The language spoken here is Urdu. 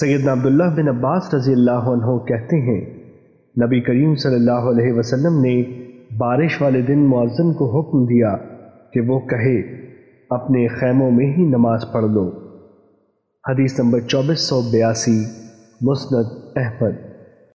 سیدنا عبداللہ بن عباس رضی اللہ عنہ کہتے ہیں، نبی کریم صلی اللہ علیہ وسلم نے بارش والے دن معظم کو حکم دیا کہ وہ کہے، اپنے خیموں میں ہی نماز پڑھ لو۔ حدیث نمبر چوبیس سو بیاسی، مسند احمد۔